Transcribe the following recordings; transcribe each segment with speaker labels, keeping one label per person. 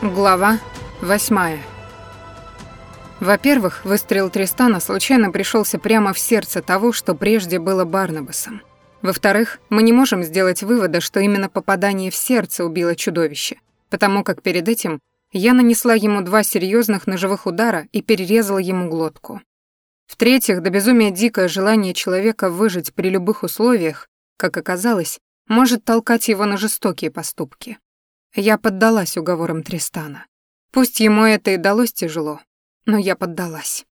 Speaker 1: Глава восьмая. Во-первых, выстрел Тристана случайно пришелся прямо в сердце того, что прежде было Барнабасом. Во-вторых, мы не можем сделать вывода, что именно попадание в сердце убило чудовище, потому как перед этим я нанесла ему два серьезных ножевых удара и перерезала ему глотку. В-третьих, до безумия дикое желание человека выжить при любых условиях, как оказалось, может толкать его на жестокие поступки. Я поддалась уговорам Тристана. Пусть ему это и далось тяжело, но я поддалась.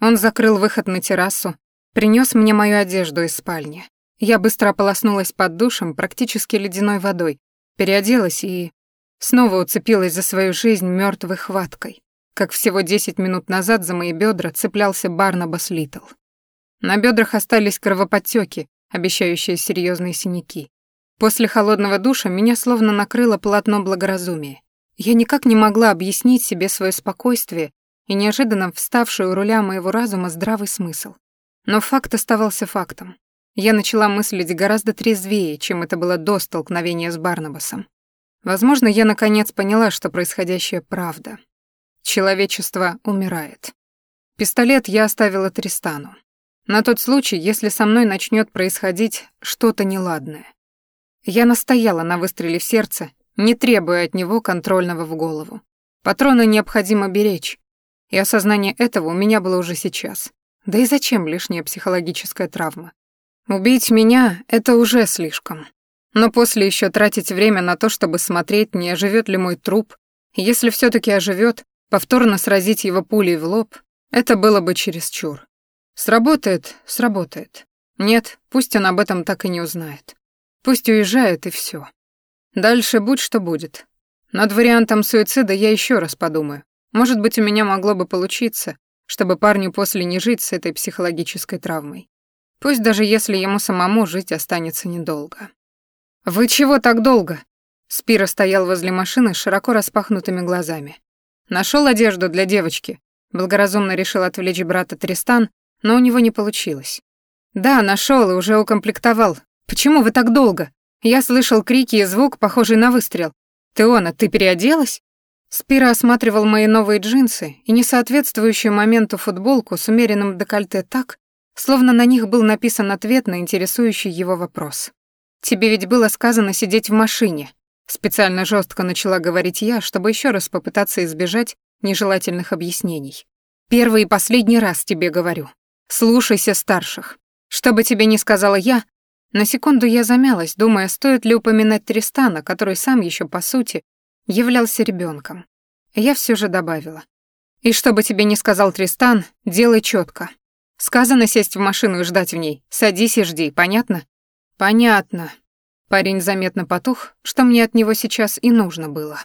Speaker 1: Он закрыл выход на террасу, принес мне мою одежду из спальни. Я быстро ополоснулась под душем практически ледяной водой, переоделась и снова уцепилась за свою жизнь мертвой хваткой, как всего десять минут назад за мои бедра цеплялся Барнабас Литл. На бедрах остались кровоподтеки, обещающие серьезные синяки. После холодного душа меня словно накрыло полотно благоразумия. Я никак не могла объяснить себе свое спокойствие и неожиданно вставший у руля моего разума здравый смысл. Но факт оставался фактом. Я начала мыслить гораздо трезвее, чем это было до столкновения с Барнабасом. Возможно, я наконец поняла, что происходящее правда. Человечество умирает. Пистолет я оставила Тристану. На тот случай, если со мной начнет происходить что-то неладное. Я настояла на выстреле в сердце, не требуя от него контрольного в голову. Патроны необходимо беречь, и осознание этого у меня было уже сейчас. Да и зачем лишняя психологическая травма? Убить меня — это уже слишком. Но после еще тратить время на то, чтобы смотреть, не оживет ли мой труп, если все таки оживет, повторно сразить его пулей в лоб, это было бы чересчур. Сработает, сработает. Нет, пусть он об этом так и не узнает. Пусть уезжает и все. Дальше будь что будет. Над вариантом суицида я еще раз подумаю. Может быть, у меня могло бы получиться, чтобы парню после не жить с этой психологической травмой. Пусть даже если ему самому жить останется недолго. «Вы чего так долго?» Спира стоял возле машины с широко распахнутыми глазами. Нашел одежду для девочки. Благоразумно решил отвлечь брата Тристан, но у него не получилось. Да, нашел и уже укомплектовал, Почему вы так долго? Я слышал крики и звук, похожий на выстрел. Теона, ты переоделась? Спира осматривал мои новые джинсы и несоответствующую моменту футболку с умеренным декольте так, словно на них был написан ответ на интересующий его вопрос. «Тебе ведь было сказано сидеть в машине», специально жестко начала говорить я, чтобы еще раз попытаться избежать нежелательных объяснений. «Первый и последний раз тебе говорю. Слушайся старших. Что бы тебе ни сказала я, на секунду я замялась, думая, стоит ли упоминать Тристана, который сам еще по сути являлся ребенком. Я все же добавила. «И что бы тебе ни сказал Тристан, делай четко. Сказано сесть в машину и ждать в ней. Садись и жди, понятно?» «Понятно». Парень заметно потух, что мне от него сейчас и нужно было.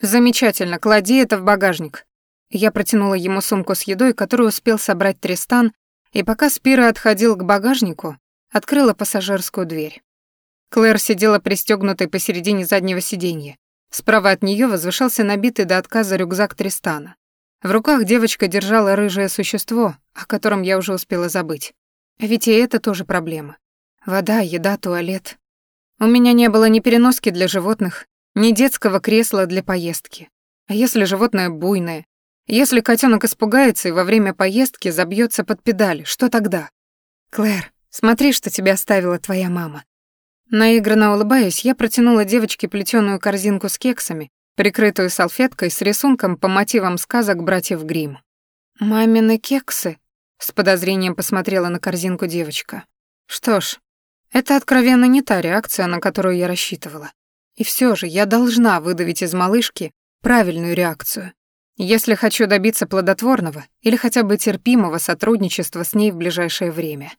Speaker 1: «Замечательно, клади это в багажник». Я протянула ему сумку с едой, которую успел собрать Тристан, и пока Спира отходил к багажнику, открыла пассажирскую дверь. Клэр сидела пристегнутой посередине заднего сиденья. Справа от нее возвышался набитый до отказа рюкзак Тристана. В руках девочка держала рыжее существо, о котором я уже успела забыть. Ведь и это тоже проблема. Вода, еда, туалет. У меня не было ни переноски для животных, ни детского кресла для поездки. А если животное буйное? Если котенок испугается и во время поездки забьется под педаль, что тогда? Клэр, Смотри, что тебе оставила твоя мама». Наигранно улыбаясь, я протянула девочке плетеную корзинку с кексами, прикрытую салфеткой с рисунком по мотивам сказок братьев Гримм. «Мамины кексы?» — с подозрением посмотрела на корзинку девочка. «Что ж, это откровенно не та реакция, на которую я рассчитывала. И все же я должна выдавить из малышки правильную реакцию, если хочу добиться плодотворного или хотя бы терпимого сотрудничества с ней в ближайшее время».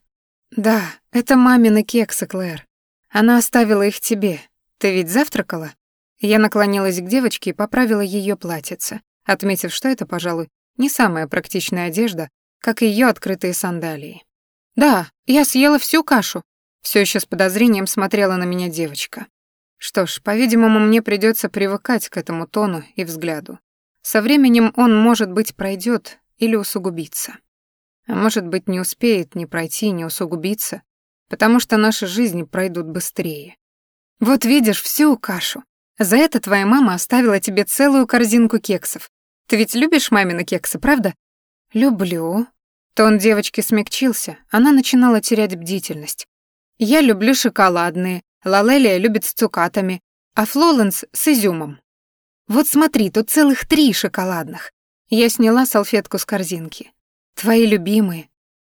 Speaker 1: «Да, это мамины кексы, Клэр. Она оставила их тебе. Ты ведь завтракала?» Я наклонилась к девочке и поправила ее платьице, отметив, что это, пожалуй, не самая практичная одежда, как и ее открытые сандалии. «Да, я съела всю кашу», — все еще с подозрением смотрела на меня девочка. Что ж, по-видимому, мне придется привыкать к этому тону и взгляду. Со временем он, может быть, пройдет или усугубится. А может быть, не успеет ни пройти, ни усугубиться, потому что наши жизни пройдут быстрее. Вот видишь всю кашу. За это твоя мама оставила тебе целую корзинку кексов. Ты ведь любишь мамины кексы, правда? Люблю. Тон девочки смягчился, она начинала терять бдительность. Я люблю шоколадные, Лалелия любит с цукатами, а Флоленс с изюмом. Вот смотри, тут целых три шоколадных. Я сняла салфетку с корзинки. Твои любимые.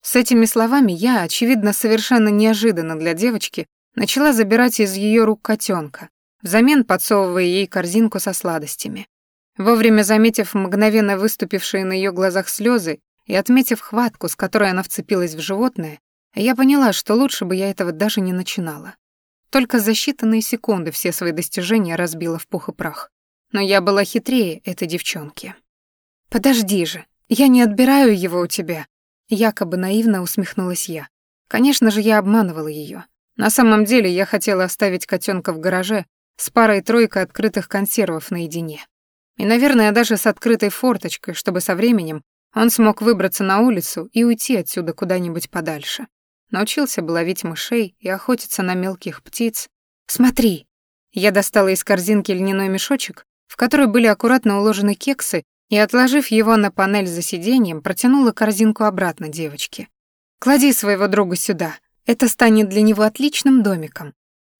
Speaker 1: С этими словами я, очевидно, совершенно неожиданно для девочки, начала забирать из ее рук котенка, взамен подсовывая ей корзинку со сладостями. Вовремя заметив мгновенно выступившие на ее глазах слезы и отметив хватку, с которой она вцепилась в животное, я поняла, что лучше бы я этого даже не начинала. Только за считанные секунды все свои достижения разбила в пух и прах. Но я была хитрее этой девчонки. «Подожди же, я не отбираю его у тебя», якобы наивно усмехнулась я. Конечно же, я обманывала ее. На самом деле я хотела оставить котенка в гараже с парой-тройкой открытых консервов наедине. И, наверное, даже с открытой форточкой, чтобы со временем он смог выбраться на улицу и уйти отсюда куда-нибудь подальше. Научился бы ловить мышей и охотиться на мелких птиц. «Смотри!» Я достала из корзинки льняной мешочек, в который были аккуратно уложены кексы, и, отложив его на панель за сиденьем, протянула корзинку обратно девочке. «Клади своего друга сюда. Это станет для него отличным домиком».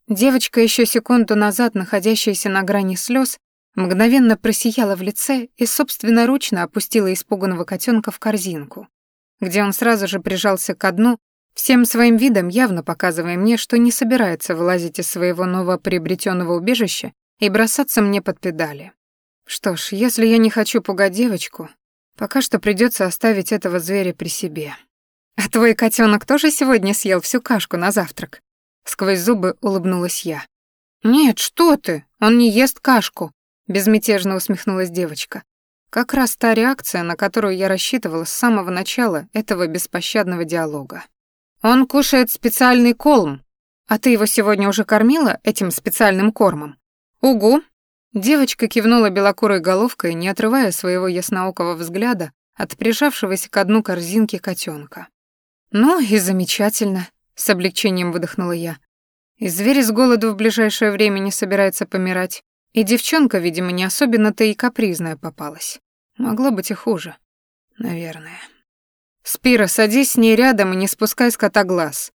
Speaker 1: Девочка, еще секунду назад находящаяся на грани слез, мгновенно просияла в лице и собственноручно опустила испуганного котенка в корзинку, где он сразу же прижался к дну, всем своим видом явно показывая мне, что не собирается вылазить из своего новоприобретенного убежища и бросаться мне под педали. Что ж, если я не хочу пугать девочку, пока что придется оставить этого зверя при себе. А твой котенок тоже сегодня съел всю кашку на завтрак? Сквозь зубы улыбнулась я. Нет, что ты? Он не ест кашку, безмятежно усмехнулась девочка. Как раз та реакция, на которую я рассчитывала с самого начала этого беспощадного диалога. Он кушает специальный колм. А ты его сегодня уже кормила этим специальным кормом? Угу, Девочка кивнула белокурой головкой, не отрывая своего ясноокого взгляда от прижавшегося к дну корзинки котенка. «Ну и замечательно», — с облегчением выдохнула я. «И зверь с голоду в ближайшее время не собирается помирать, и девчонка, видимо, не особенно-то и капризная попалась. Могло быть и хуже. Наверное». «Спира, садись с ней рядом и не спускай с кота глаз».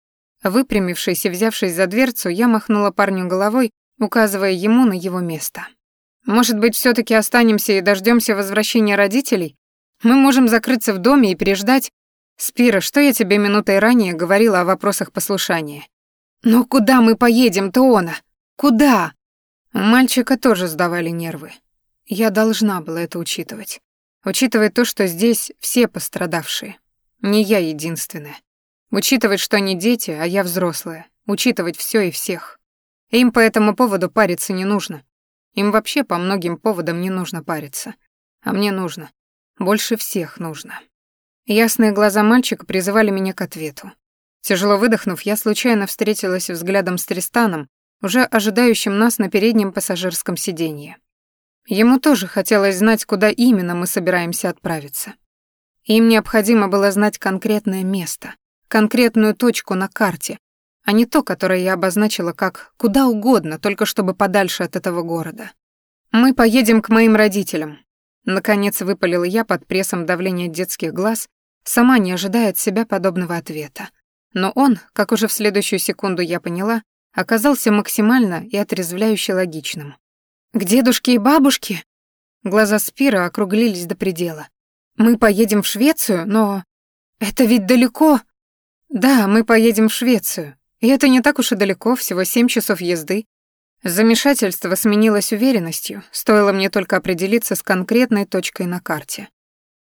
Speaker 1: Выпрямившись и взявшись за дверцу, я махнула парню головой, указывая ему на его место. Может быть, все таки останемся и дождемся возвращения родителей? Мы можем закрыться в доме и переждать. Спира, что я тебе минутой ранее говорила о вопросах послушания? Но куда мы поедем, Тоона? Куда? У мальчика тоже сдавали нервы. Я должна была это учитывать. Учитывать то, что здесь все пострадавшие. Не я единственная. Учитывать, что они дети, а я взрослая. Учитывать все и всех. Им по этому поводу париться не нужно. Им вообще по многим поводам не нужно париться. А мне нужно. Больше всех нужно. Ясные глаза мальчика призывали меня к ответу. Тяжело выдохнув, я случайно встретилась взглядом с Тристаном, уже ожидающим нас на переднем пассажирском сиденье. Ему тоже хотелось знать, куда именно мы собираемся отправиться. Им необходимо было знать конкретное место, конкретную точку на карте, а не то, которое я обозначила как «куда угодно, только чтобы подальше от этого города». «Мы поедем к моим родителям», — наконец выпалила я под прессом давления детских глаз, сама не ожидая от себя подобного ответа. Но он, как уже в следующую секунду я поняла, оказался максимально и отрезвляюще логичным. «К дедушке и бабушке?» Глаза Спира округлились до предела. «Мы поедем в Швецию, но... Это ведь далеко...» «Да, мы поедем в Швецию, и это не так уж и далеко, всего семь часов езды. Замешательство сменилось уверенностью, стоило мне только определиться с конкретной точкой на карте.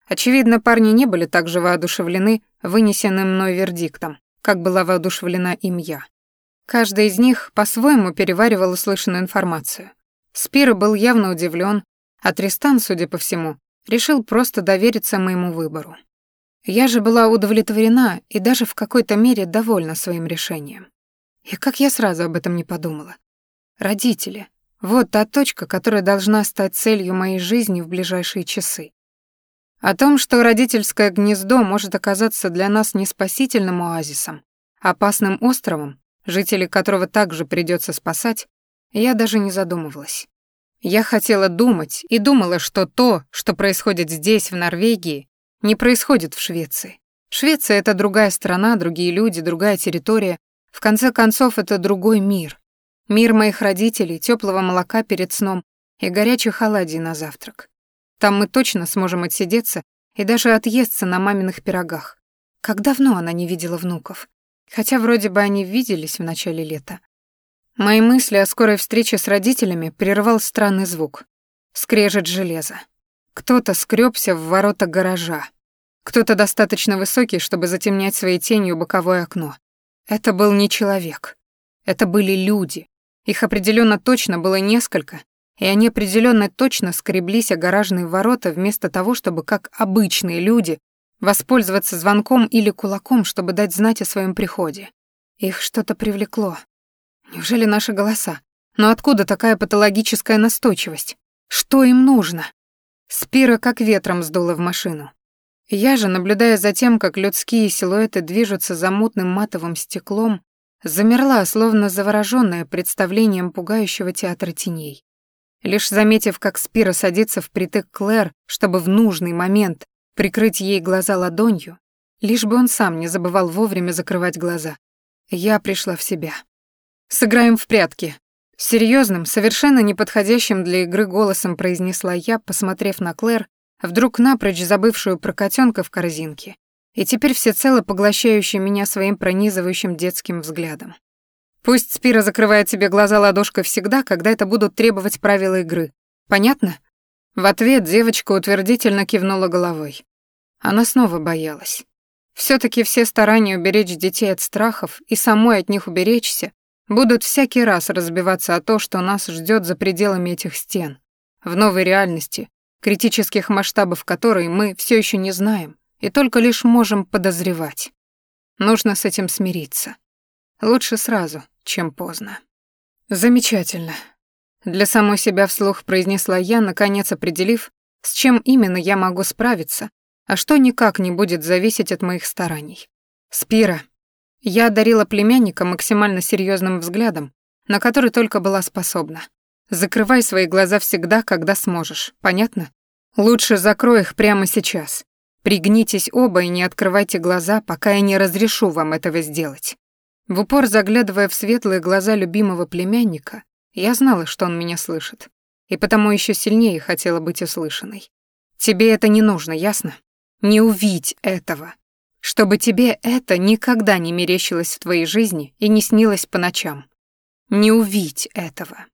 Speaker 1: Очевидно, парни не были так же воодушевлены вынесенным мной вердиктом, как была воодушевлена им я. Каждый из них по-своему переваривал услышанную информацию. Спира был явно удивлен, а Тристан, судя по всему, решил просто довериться моему выбору. Я же была удовлетворена и даже в какой-то мере довольна своим решением. И как я сразу об этом не подумала. Родители. Вот та точка, которая должна стать целью моей жизни в ближайшие часы. О том, что родительское гнездо может оказаться для нас не спасительным оазисом, а опасным островом, жителей которого также придется спасать, я даже не задумывалась. Я хотела думать и думала, что то, что происходит здесь, в Норвегии, не происходит в Швеции. Швеция — это другая страна, другие люди, другая территория. В конце концов, это другой мир. Мир моих родителей, теплого молока перед сном и горячих оладий на завтрак. Там мы точно сможем отсидеться и даже отъесться на маминых пирогах. Как давно она не видела внуков? Хотя вроде бы они виделись в начале лета. Мои мысли о скорой встрече с родителями прервал странный звук. Скрежет железа. Кто-то скрёбся в ворота гаража. Кто-то достаточно высокий, чтобы затемнять своей тенью боковое окно. Это был не человек. Это были люди. Их определенно точно было несколько, и они определенно точно скреблись о гаражные ворота вместо того, чтобы, как обычные люди, воспользоваться звонком или кулаком, чтобы дать знать о своем приходе. Их что-то привлекло. Неужели наши голоса? Но откуда такая патологическая настойчивость? Что им нужно? Спира как ветром сдуло в машину. Я же, наблюдая за тем, как людские силуэты движутся за мутным матовым стеклом, замерла, словно заворожённая представлением пугающего театра теней. Лишь заметив, как Спира садится впритык Клэр, чтобы в нужный момент прикрыть ей глаза ладонью, лишь бы он сам не забывал вовремя закрывать глаза, я пришла в себя. «Сыграем в прятки», Серьезным, совершенно неподходящим для игры голосом произнесла я, посмотрев на Клэр, вдруг напрочь забывшую про котенка в корзинке, и теперь всецело поглощающую меня своим пронизывающим детским взглядом. Пусть Спира закрывает себе глаза ладошкой всегда, когда это будут требовать правила игры. Понятно? В ответ девочка утвердительно кивнула головой. Она снова боялась. все таки все старания уберечь детей от страхов и самой от них уберечься будут всякий раз разбиваться о то, что нас ждет за пределами этих стен, в новой реальности, критических масштабов которой мы все еще не знаем и только лишь можем подозревать. Нужно с этим смириться. Лучше сразу, чем поздно. Замечательно. Для самой себя вслух произнесла я, наконец определив, с чем именно я могу справиться, а что никак не будет зависеть от моих стараний. Спира, я одарила племянника максимально серьезным взглядом, на который только была способна. Закрывай свои глаза всегда, когда сможешь, понятно? Лучше закрой их прямо сейчас. Пригнитесь оба и не открывайте глаза, пока я не разрешу вам этого сделать. В упор заглядывая в светлые глаза любимого племянника, я знала, что он меня слышит, и потому еще сильнее хотела быть услышанной. Тебе это не нужно, ясно? Не увидь этого чтобы тебе это никогда не мерещилось в твоей жизни и не снилось по ночам. Не увидь этого.